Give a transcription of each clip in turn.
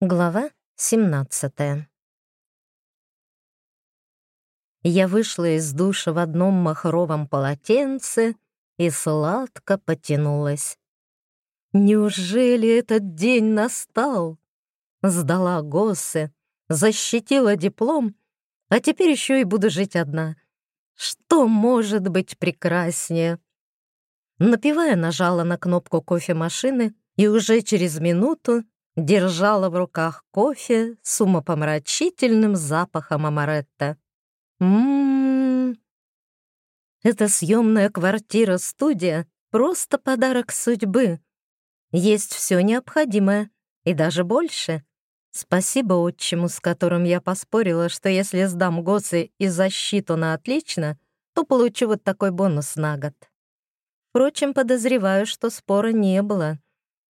Глава 17 Я вышла из душа в одном махровом полотенце и сладко потянулась. Неужели этот день настал? Сдала ГОСы, защитила диплом, а теперь еще и буду жить одна. Что может быть прекраснее? Напивая, нажала на кнопку кофемашины, и уже через минуту держала в руках кофе с умопомрачительным запахом амаретта. Ммм, эта съемная квартира-студия — просто подарок судьбы. Есть все необходимое, и даже больше. Спасибо отчиму, с которым я поспорила, что если сдам ГОСы и защиту на отлично, то получу вот такой бонус на год. Впрочем, подозреваю, что спора не было.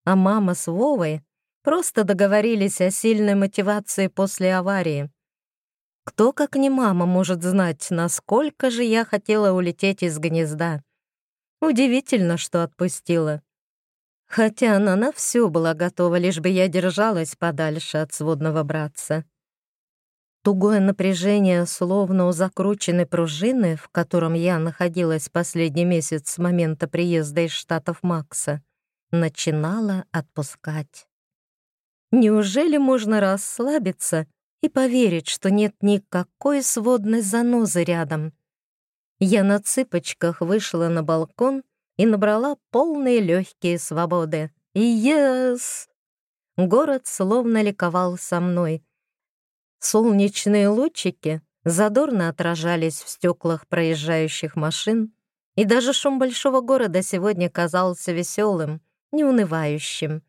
А мама с Вовой Просто договорились о сильной мотивации после аварии. Кто, как не мама, может знать, насколько же я хотела улететь из гнезда. Удивительно, что отпустила. Хотя она на все была готова, лишь бы я держалась подальше от сводного братца. Тугое напряжение, словно у закрученной пружины, в котором я находилась последний месяц с момента приезда из Штатов Макса, начинало отпускать. Неужели можно расслабиться и поверить, что нет никакой сводной занозы рядом? Я на цыпочках вышла на балкон и набрала полные легкие свободы. Yes! Город словно ликовал со мной. Солнечные лучики задорно отражались в стеклах проезжающих машин, и даже шум большого города сегодня казался веселым, неунывающим.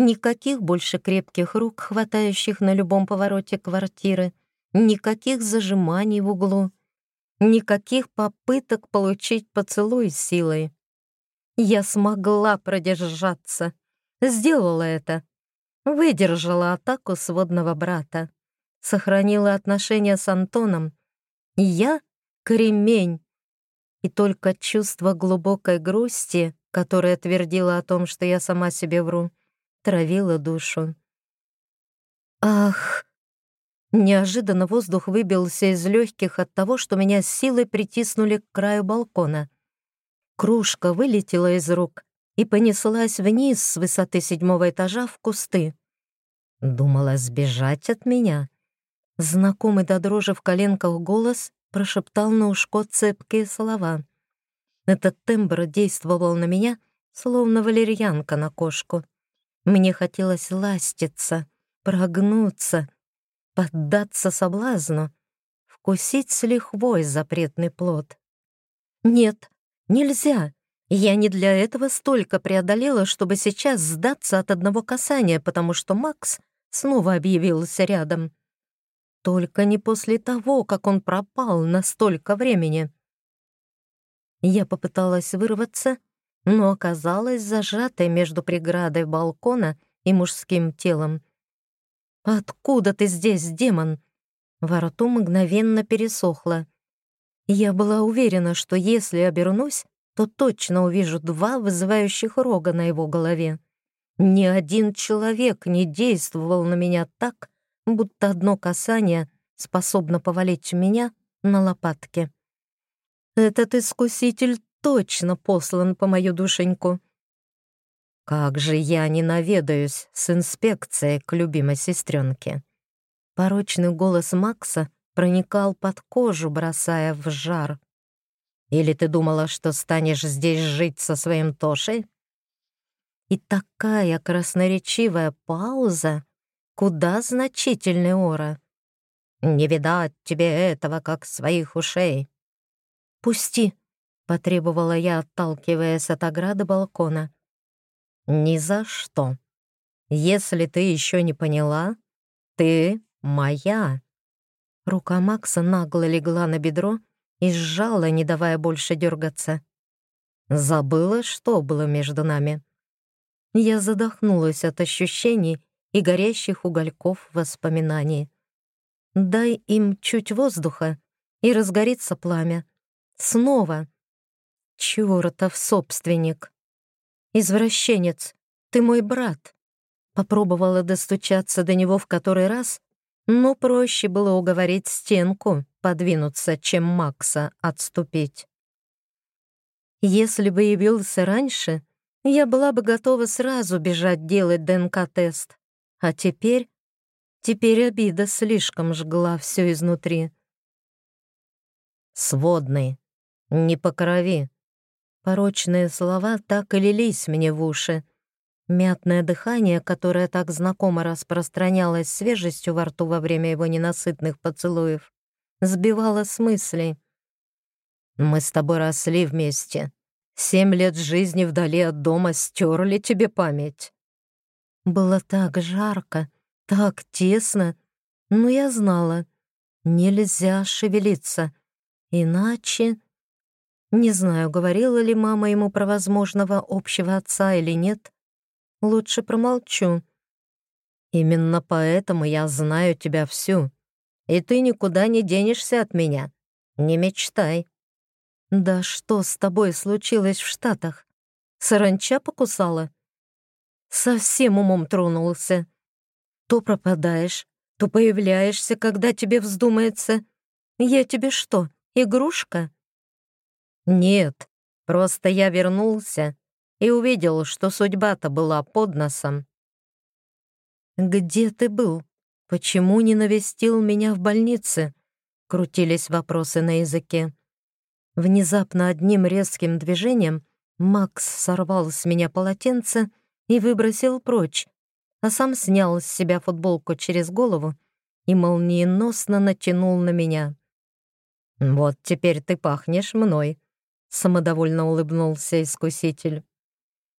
Никаких больше крепких рук, хватающих на любом повороте квартиры, никаких зажиманий в углу, никаких попыток получить поцелуй силой. Я смогла продержаться, сделала это, выдержала атаку сводного брата, сохранила отношения с Антоном. Я — кремень, и только чувство глубокой грусти, которое твердило о том, что я сама себе вру, травила душу. Ах! Неожиданно воздух выбился из легких от того, что меня силой притиснули к краю балкона. Кружка вылетела из рук и понеслась вниз с высоты седьмого этажа в кусты. Думала сбежать от меня. Знакомый до дрожи в коленках голос прошептал на ушко цепкие слова. Этот тембр действовал на меня, словно валерьянка на кошку. Мне хотелось ластиться, прогнуться, поддаться соблазну, вкусить с лихвой запретный плод. Нет, нельзя. Я не для этого столько преодолела, чтобы сейчас сдаться от одного касания, потому что Макс снова объявился рядом. Только не после того, как он пропал на столько времени. Я попыталась вырваться, но оказалась зажатой между преградой балкона и мужским телом. «Откуда ты здесь, демон?» Во рту мгновенно пересохло. Я была уверена, что если обернусь, то точно увижу два вызывающих рога на его голове. Ни один человек не действовал на меня так, будто одно касание способно повалить меня на лопатки. Этот искуситель точно послан по мою душеньку. Как же я не наведаюсь с инспекцией к любимой сестренке. Порочный голос Макса проникал под кожу, бросая в жар. Или ты думала, что станешь здесь жить со своим Тошей? И такая красноречивая пауза, куда значительнее ора. Не видать тебе этого, как своих ушей. Пусти, потребовала я, отталкиваясь от ограды балкона. «Ни за что. Если ты еще не поняла, ты моя». Рука Макса нагло легла на бедро и сжала, не давая больше дергаться. Забыла, что было между нами. Я задохнулась от ощущений и горящих угольков воспоминаний. Дай им чуть воздуха, и разгорится пламя. Снова. Чёртов собственник. Извращенец, ты мой брат. Попробовала достучаться до него в который раз, но проще было уговорить стенку подвинуться, чем Макса отступить. Если бы явился раньше, я была бы готова сразу бежать делать ДНК-тест. А теперь... Теперь обида слишком жгла все изнутри. «Сводный, не по крови». Порочные слова так и лились мне в уши. Мятное дыхание, которое так знакомо распространялось свежестью во рту во время его ненасытных поцелуев, сбивало с мыслей. «Мы с тобой росли вместе. Семь лет жизни вдали от дома стерли тебе память». Было так жарко, так тесно, но я знала, нельзя шевелиться, иначе... Не знаю, говорила ли мама ему про возможного общего отца или нет. Лучше промолчу. Именно поэтому я знаю тебя всю, и ты никуда не денешься от меня. Не мечтай. Да что с тобой случилось в Штатах? Саранча покусала? Совсем умом тронулся. То пропадаешь, то появляешься, когда тебе вздумается. Я тебе что, игрушка? Нет, просто я вернулся и увидел, что судьба-то была под носом. «Где ты был? Почему не навестил меня в больнице?» Крутились вопросы на языке. Внезапно одним резким движением Макс сорвал с меня полотенце и выбросил прочь, а сам снял с себя футболку через голову и молниеносно натянул на меня. «Вот теперь ты пахнешь мной», — самодовольно улыбнулся искуситель.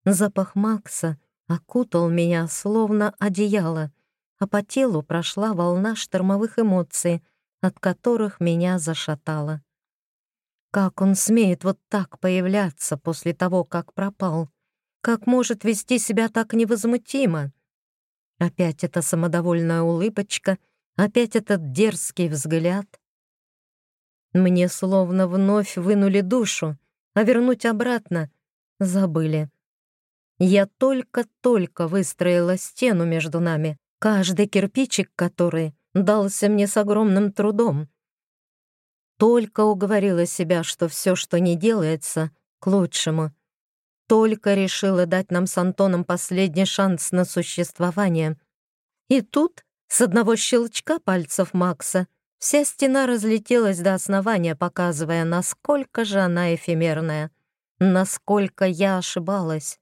Запах Макса окутал меня словно одеяло, а по телу прошла волна штормовых эмоций, от которых меня зашатало. Как он смеет вот так появляться после того, как пропал? Как может вести себя так невозмутимо? Опять эта самодовольная улыбочка, опять этот дерзкий взгляд. Мне словно вновь вынули душу, а вернуть обратно забыли. Я только-только выстроила стену между нами, каждый кирпичик который дался мне с огромным трудом. Только уговорила себя, что все, что не делается, к лучшему — только решила дать нам с Антоном последний шанс на существование. И тут, с одного щелчка пальцев Макса, вся стена разлетелась до основания, показывая, насколько же она эфемерная, насколько я ошибалась,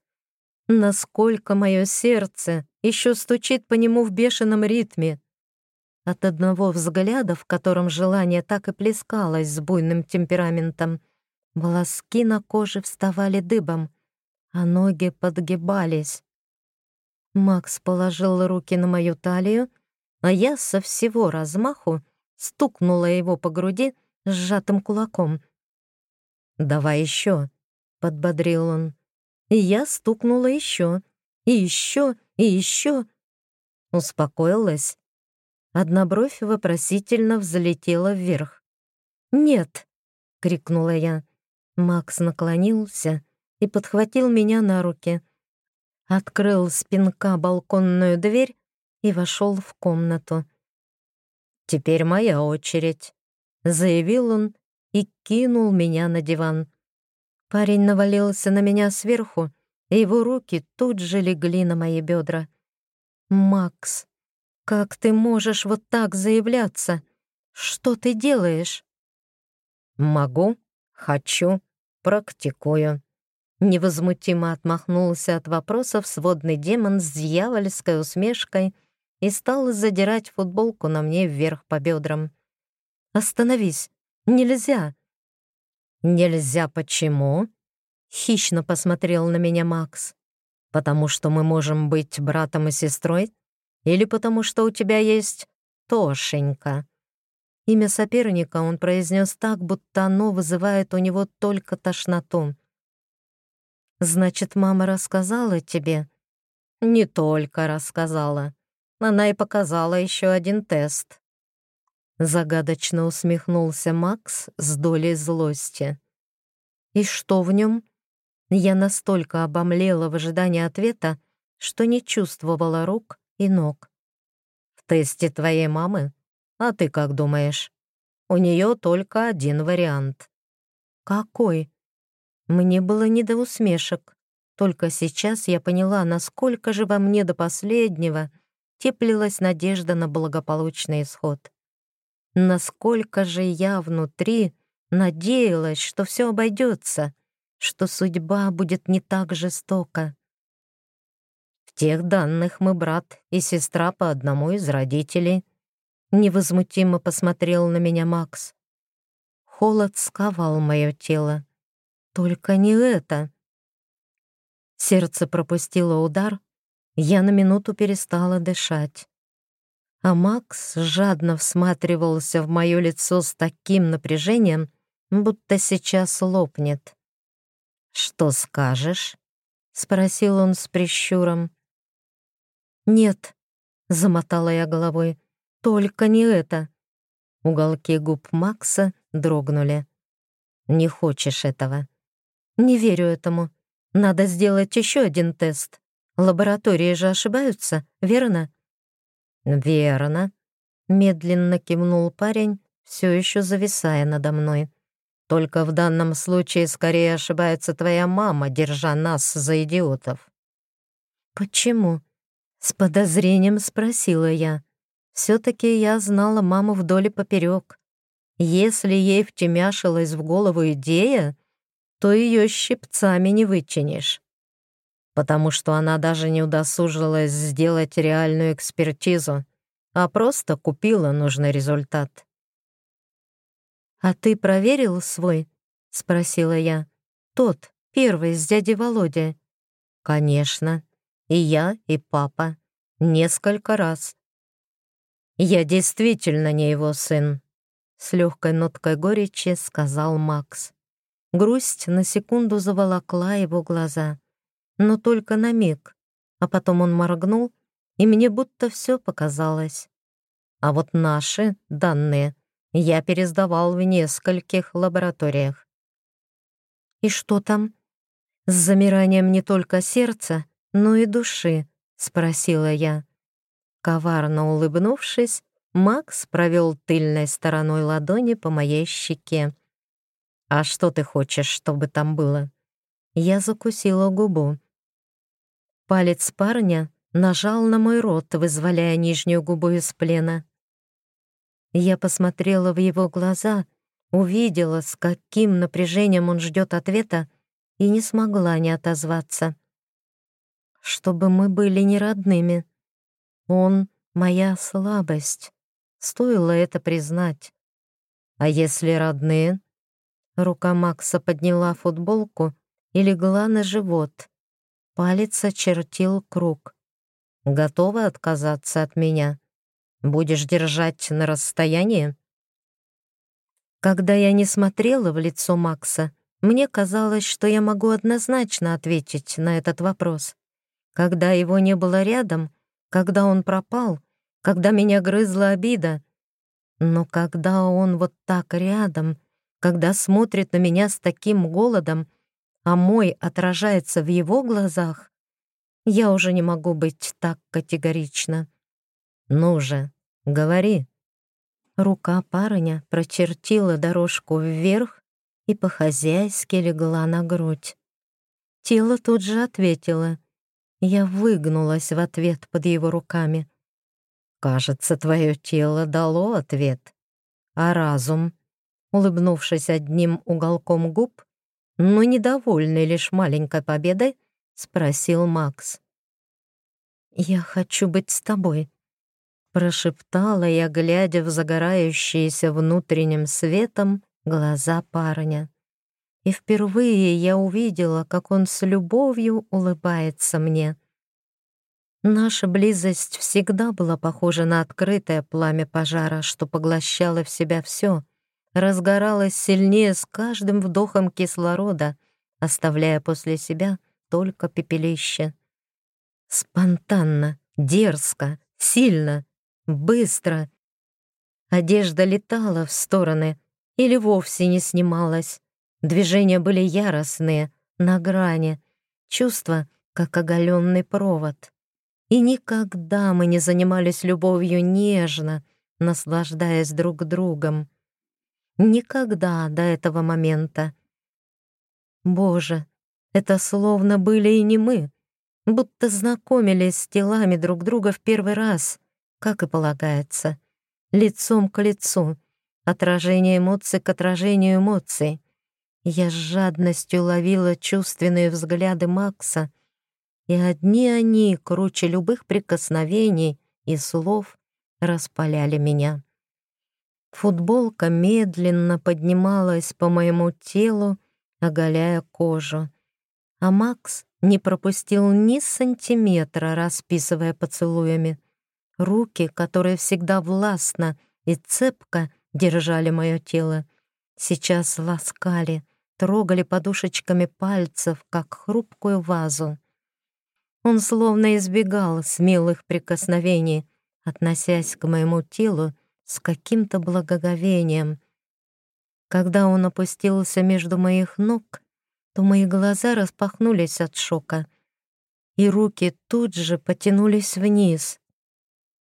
насколько мое сердце еще стучит по нему в бешеном ритме. От одного взгляда, в котором желание так и плескалось с буйным темпераментом, волоски на коже вставали дыбом — а ноги подгибались. Макс положил руки на мою талию, а я со всего размаху стукнула его по груди сжатым кулаком. «Давай еще», — подбодрил он. И я стукнула еще, и еще, и еще. Успокоилась. Одна бровь вопросительно взлетела вверх. «Нет!» — крикнула я. Макс наклонился и подхватил меня на руки. Открыл спинка балконную дверь и вошел в комнату. «Теперь моя очередь», — заявил он и кинул меня на диван. Парень навалился на меня сверху, и его руки тут же легли на мои бедра. «Макс, как ты можешь вот так заявляться? Что ты делаешь?» «Могу, хочу, практикую», Невозмутимо отмахнулся от вопросов сводный демон с дьявольской усмешкой и стал задирать футболку на мне вверх по бедрам. «Остановись! Нельзя!» «Нельзя почему?» — хищно посмотрел на меня Макс. «Потому что мы можем быть братом и сестрой? Или потому что у тебя есть Тошенька?» Имя соперника он произнес так, будто оно вызывает у него только тошноту. Значит, мама рассказала тебе? Не только рассказала. Она и показала еще один тест. Загадочно усмехнулся Макс с долей злости. И что в нем? Я настолько обомлела в ожидании ответа, что не чувствовала рук и ног. «В тесте твоей мамы? А ты как думаешь? У нее только один вариант». «Какой?» Мне было не до усмешек. Только сейчас я поняла, насколько же во мне до последнего теплилась надежда на благополучный исход. Насколько же я внутри надеялась, что все обойдется, что судьба будет не так жестока. В тех данных мы брат и сестра по одному из родителей. Невозмутимо посмотрел на меня Макс. Холод сковал мое тело. Только не это. Сердце пропустило удар, я на минуту перестала дышать. А Макс жадно всматривался в мое лицо с таким напряжением, будто сейчас лопнет. «Что скажешь?» — спросил он с прищуром. «Нет», — замотала я головой, — «только не это». Уголки губ Макса дрогнули. «Не хочешь этого?» «Не верю этому. Надо сделать еще один тест. Лаборатории же ошибаются, верно?» «Верно», — медленно кивнул парень, все еще зависая надо мной. Только в данном случае скорее ошибается твоя мама, держа нас за идиотов». «Почему?» — с подозрением спросила я. Все-таки я знала маму вдоль и поперек. Если ей втемяшилась в голову идея, то ее щипцами не вычинишь. Потому что она даже не удосужилась сделать реальную экспертизу, а просто купила нужный результат. «А ты проверил свой?» — спросила я. «Тот, первый, с дядей Володя». «Конечно. И я, и папа. Несколько раз». «Я действительно не его сын», — с легкой ноткой горечи сказал Макс. Грусть на секунду заволокла его глаза, но только на миг, а потом он моргнул, и мне будто все показалось. А вот наши данные я пересдавал в нескольких лабораториях. «И что там?» «С замиранием не только сердца, но и души», — спросила я. Коварно улыбнувшись, Макс провел тыльной стороной ладони по моей щеке. «А что ты хочешь, чтобы там было?» Я закусила губу. Палец парня нажал на мой рот, вызволяя нижнюю губу из плена. Я посмотрела в его глаза, увидела, с каким напряжением он ждет ответа, и не смогла не отозваться. Чтобы мы были не родными. Он — моя слабость. Стоило это признать. А если родные? Рука Макса подняла футболку и легла на живот. Палец очертил круг. Готова отказаться от меня? Будешь держать на расстоянии?» Когда я не смотрела в лицо Макса, мне казалось, что я могу однозначно ответить на этот вопрос. Когда его не было рядом, когда он пропал, когда меня грызла обида. Но когда он вот так рядом, когда смотрит на меня с таким голодом, а мой отражается в его глазах, я уже не могу быть так категорична. «Ну же, говори». Рука парня прочертила дорожку вверх и по-хозяйски легла на грудь. Тело тут же ответило. Я выгнулась в ответ под его руками. «Кажется, твое тело дало ответ. А разум?» Улыбнувшись одним уголком губ, но недовольный лишь маленькой победой, спросил Макс. «Я хочу быть с тобой», прошептала я, глядя в загорающиеся внутренним светом глаза парня. И впервые я увидела, как он с любовью улыбается мне. Наша близость всегда была похожа на открытое пламя пожара, что поглощало в себя все, разгоралось сильнее с каждым вдохом кислорода, оставляя после себя только пепелище. Спонтанно, дерзко, сильно, Быстро. Одежда летала в стороны или вовсе не снималась. Движения были яростные, на грани. Чувства, как оголенный провод. И никогда мы не занимались любовью нежно, наслаждаясь друг другом. Никогда до этого момента. Боже, это словно были и не мы, будто знакомились с телами друг друга в первый раз, как и полагается, лицом к лицу, отражение эмоций к отражению эмоций. Я с жадностью ловила чувственные взгляды Макса, и одни они, круче любых прикосновений и слов, распаляли меня. Футболка медленно поднималась по моему телу, оголяя кожу, а Макс не пропустил ни сантиметра, расписывая поцелуями. Руки, которые всегда властно и цепко держали мое тело, сейчас ласкали, трогали подушечками пальцев, как хрупкую вазу. Он словно избегал смелых прикосновений, относясь к моему телу с каким-то благоговением. Когда он опустился между моих ног, то мои глаза распахнулись от шока, и руки тут же потянулись вниз.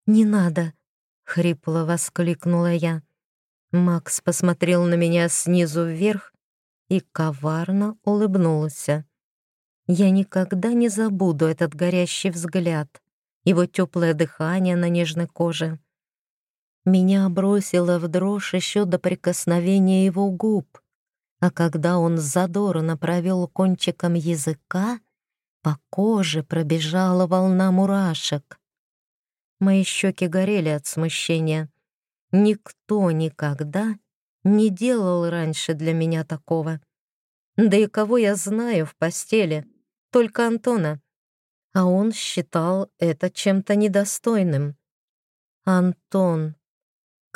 «Не надо!» — хрипло воскликнула я. Макс посмотрел на меня снизу вверх и коварно улыбнулся. Я никогда не забуду этот горящий взгляд, его теплое дыхание на нежной коже. Меня бросило в дрожь еще до прикосновения его губ а когда он задорно провел кончиком языка, по коже пробежала волна мурашек. Мои щеки горели от смущения. Никто никогда не делал раньше для меня такого. Да и кого я знаю в постели? Только Антона. А он считал это чем-то недостойным. Антон.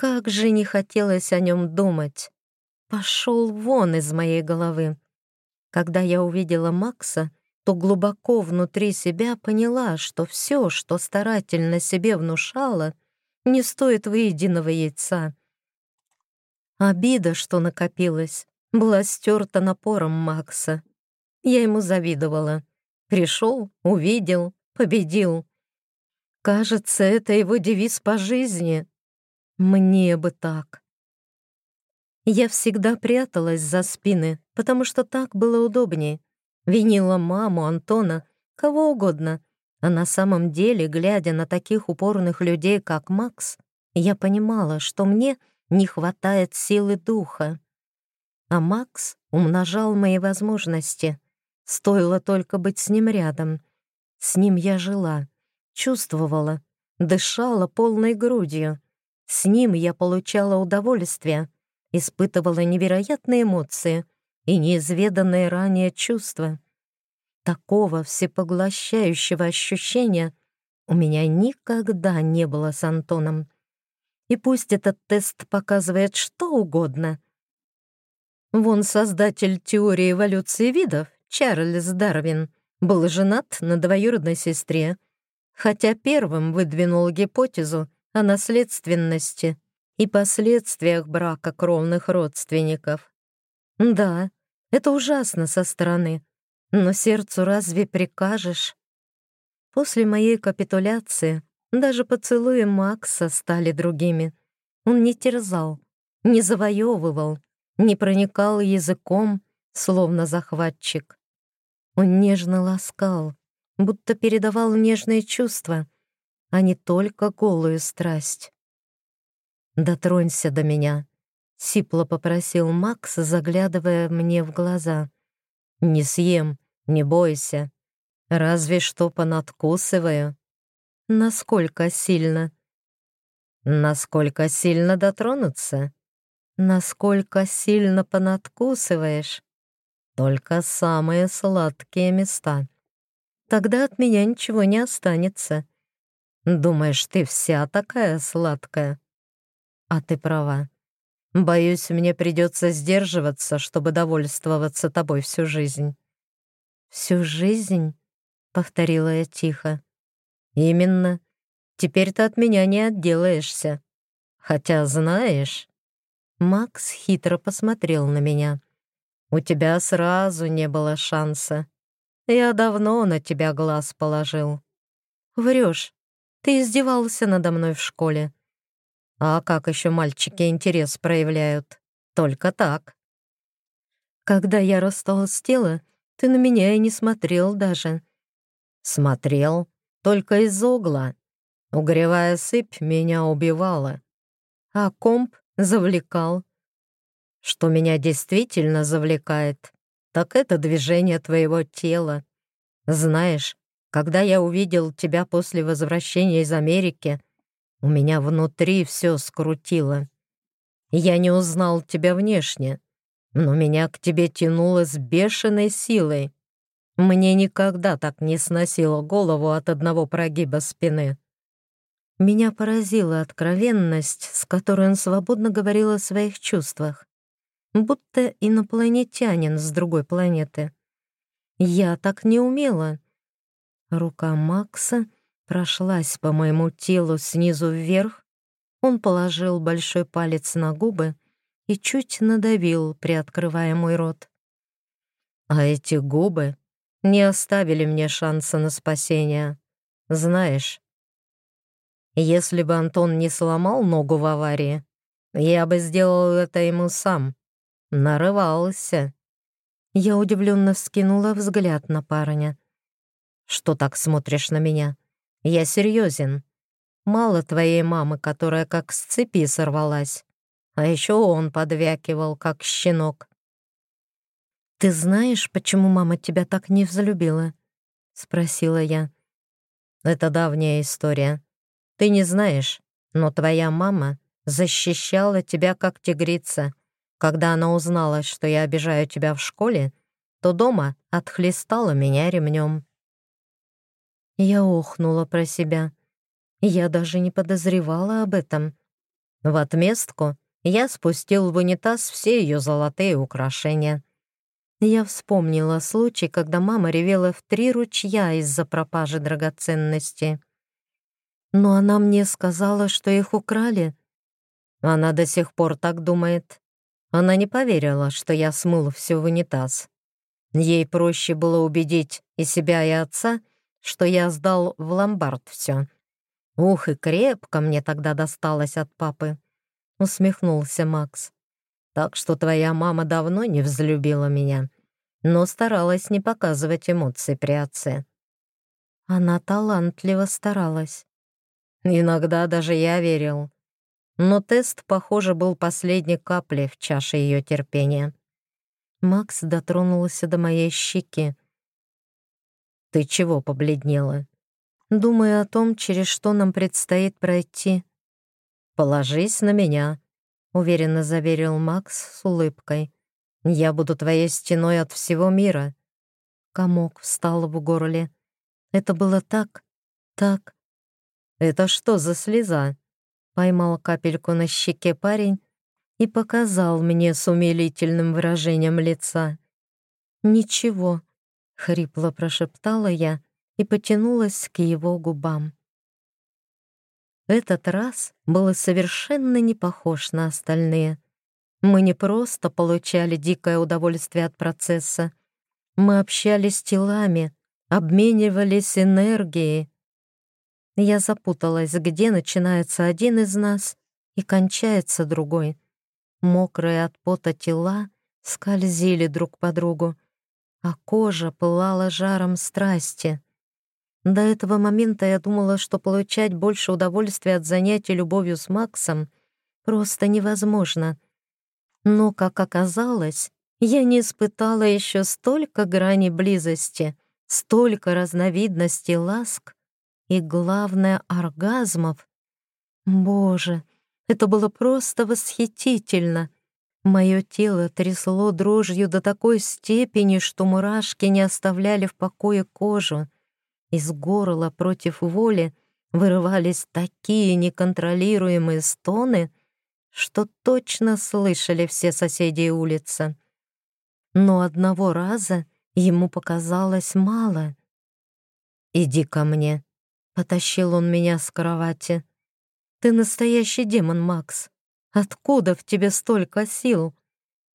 Как же не хотелось о нем думать пошел вон из моей головы. Когда я увидела Макса, то глубоко внутри себя поняла, что все, что старательно себе внушала, не стоит выеденного яйца. Обида, что накопилась, была стерта напором Макса. Я ему завидовала. Пришел, увидел, победил. Кажется, это его девиз по жизни. Мне бы так. Я всегда пряталась за спины, потому что так было удобнее. Винила маму, Антона, кого угодно. А на самом деле, глядя на таких упорных людей, как Макс, я понимала, что мне не хватает силы духа. А Макс умножал мои возможности. Стоило только быть с ним рядом. С ним я жила, чувствовала, дышала полной грудью. С ним я получала удовольствие — испытывала невероятные эмоции и неизведанные ранее чувства. Такого всепоглощающего ощущения у меня никогда не было с Антоном. И пусть этот тест показывает что угодно. Вон создатель теории эволюции видов, Чарльз Дарвин, был женат на двоюродной сестре, хотя первым выдвинул гипотезу о наследственности и последствиях брака кровных родственников. Да, это ужасно со стороны, но сердцу разве прикажешь? После моей капитуляции даже поцелуи Макса стали другими. Он не терзал, не завоевывал, не проникал языком, словно захватчик. Он нежно ласкал, будто передавал нежные чувства, а не только голую страсть. «Дотронься до меня», — сипло попросил Макс, заглядывая мне в глаза. «Не съем, не бойся. Разве что понадкусываю». «Насколько сильно?» «Насколько сильно дотронуться?» «Насколько сильно понадкусываешь?» «Только самые сладкие места. Тогда от меня ничего не останется. Думаешь, ты вся такая сладкая?» А ты права. Боюсь, мне придется сдерживаться, чтобы довольствоваться тобой всю жизнь. Всю жизнь? Повторила я тихо. Именно. Теперь ты от меня не отделаешься. Хотя, знаешь... Макс хитро посмотрел на меня. «У тебя сразу не было шанса. Я давно на тебя глаз положил. Врешь. Ты издевался надо мной в школе. А как еще мальчики интерес проявляют? Только так. Когда я растолстела, ты на меня и не смотрел даже. Смотрел, только из угла. Угревая сыпь меня убивала. А комп завлекал. Что меня действительно завлекает, так это движение твоего тела. Знаешь, когда я увидел тебя после возвращения из Америки, у меня внутри все скрутило. Я не узнал тебя внешне, но меня к тебе тянуло с бешеной силой. Мне никогда так не сносило голову от одного прогиба спины. Меня поразила откровенность, с которой он свободно говорил о своих чувствах, будто инопланетянин с другой планеты. Я так не умела. Рука Макса прошлась по моему телу снизу вверх, он положил большой палец на губы и чуть надавил, приоткрывая мой рот. А эти губы не оставили мне шанса на спасение. Знаешь, если бы Антон не сломал ногу в аварии, я бы сделал это ему сам. Нарывался. Я удивленно вскинула взгляд на парня. «Что так смотришь на меня? Я серьезен. Мало твоей мамы, которая как с цепи сорвалась. А еще он подвякивал, как щенок. «Ты знаешь, почему мама тебя так не взлюбила?» — спросила я. «Это давняя история. Ты не знаешь, но твоя мама защищала тебя как тигрица. Когда она узнала, что я обижаю тебя в школе, то дома отхлестала меня ремнем». Я охнула про себя. Я даже не подозревала об этом. В отместку я спустил в унитаз все ее золотые украшения. Я вспомнила случай, когда мама ревела в три ручья из-за пропажи драгоценностей. Но она мне сказала, что их украли. Она до сих пор так думает. Она не поверила, что я смыл все в унитаз. Ей проще было убедить и себя, и отца, что я сдал в ломбард все. Ух, и крепко мне тогда досталось от папы усмехнулся Макс. Так что твоя мама давно не взлюбила меня, но старалась не показывать эмоций при отце. Она талантливо старалась. Иногда даже я верил. Но тест, похоже, был последней каплей в чаше ее терпения. Макс дотронулся до моей щеки. «Ты чего побледнела?» «Думаю о том, через что нам предстоит пройти», «Положись на меня», — уверенно заверил Макс с улыбкой. «Я буду твоей стеной от всего мира». Комок встал в горле. Это было так, так. «Это что за слеза?» Поймал капельку на щеке парень и показал мне с умилительным выражением лица. «Ничего», — хрипло прошептала я и потянулась к его губам. Этот раз был совершенно не похож на остальные. Мы не просто получали дикое удовольствие от процесса. Мы общались телами, обменивались энергией. Я запуталась, где начинается один из нас и кончается другой. Мокрые от пота тела скользили друг по другу, а кожа пылала жаром страсти. До этого момента я думала, что получать больше удовольствия от занятий любовью с Максом просто невозможно. Но, как оказалось, я не испытала еще столько граней близости, столько разновидностей ласк и, главное, оргазмов. Боже, это было просто восхитительно. Мое тело трясло дрожью до такой степени, что мурашки не оставляли в покое кожу. Из горла против воли вырывались такие неконтролируемые стоны, что точно слышали все соседи улицы. Но одного раза ему показалось мало. «Иди ко мне», — потащил он меня с кровати. «Ты настоящий демон, Макс. Откуда в тебе столько сил?»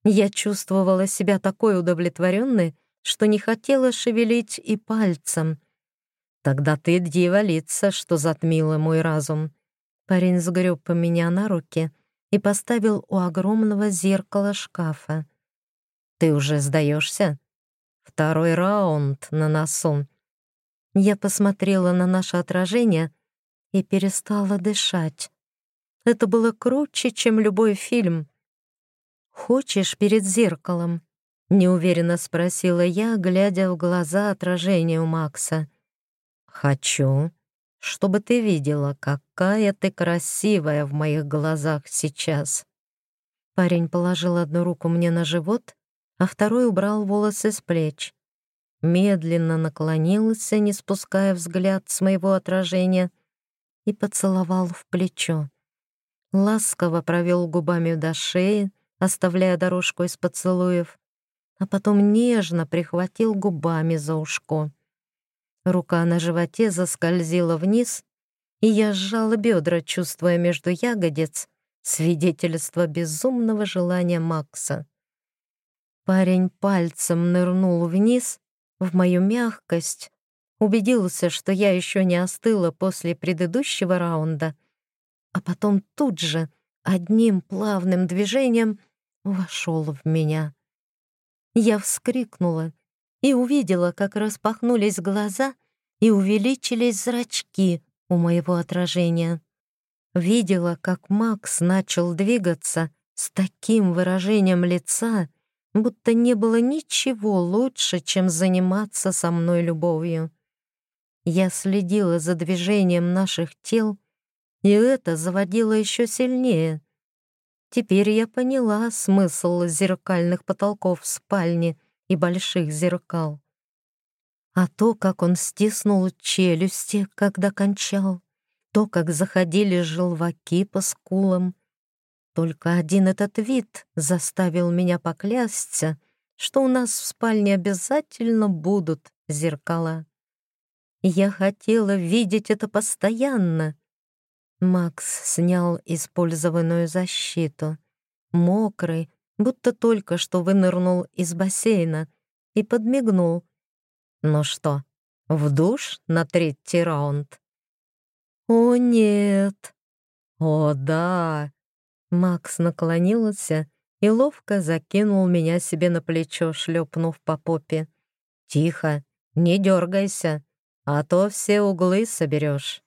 Я чувствовала себя такой удовлетворенной, что не хотела шевелить и пальцем. Тогда ты дьяволица, что затмила мой разум. Парень сгреб меня на руки и поставил у огромного зеркала шкафа. Ты уже сдаешься? Второй раунд на носу. Я посмотрела на наше отражение и перестала дышать. Это было круче, чем любой фильм. «Хочешь перед зеркалом?» — неуверенно спросила я, глядя в глаза отражению Макса. «Хочу, чтобы ты видела, какая ты красивая в моих глазах сейчас». Парень положил одну руку мне на живот, а второй убрал волосы с плеч. Медленно наклонился, не спуская взгляд с моего отражения, и поцеловал в плечо. Ласково провел губами до шеи, оставляя дорожку из поцелуев, а потом нежно прихватил губами за ушко. Рука на животе заскользила вниз, и я сжала бедра, чувствуя между ягодиц свидетельство безумного желания Макса. Парень пальцем нырнул вниз в мою мягкость, убедился, что я еще не остыла после предыдущего раунда, а потом тут же одним плавным движением вошел в меня. Я вскрикнула и увидела, как распахнулись глаза и увеличились зрачки у моего отражения. Видела, как Макс начал двигаться с таким выражением лица, будто не было ничего лучше, чем заниматься со мной любовью. Я следила за движением наших тел, и это заводило еще сильнее. Теперь я поняла смысл зеркальных потолков в спальне и больших зеркал. А то, как он стиснул челюсти, когда кончал, то, как заходили желваки по скулам. Только один этот вид заставил меня поклясться, что у нас в спальне обязательно будут зеркала. Я хотела видеть это постоянно, Макс снял использованную защиту, мокрый, будто только что вынырнул из бассейна, и подмигнул. «Ну что, в душ на третий раунд?» «О, нет!» «О, да!» Макс наклонился и ловко закинул меня себе на плечо, шлепнув по попе. «Тихо, не дергайся, а то все углы соберешь».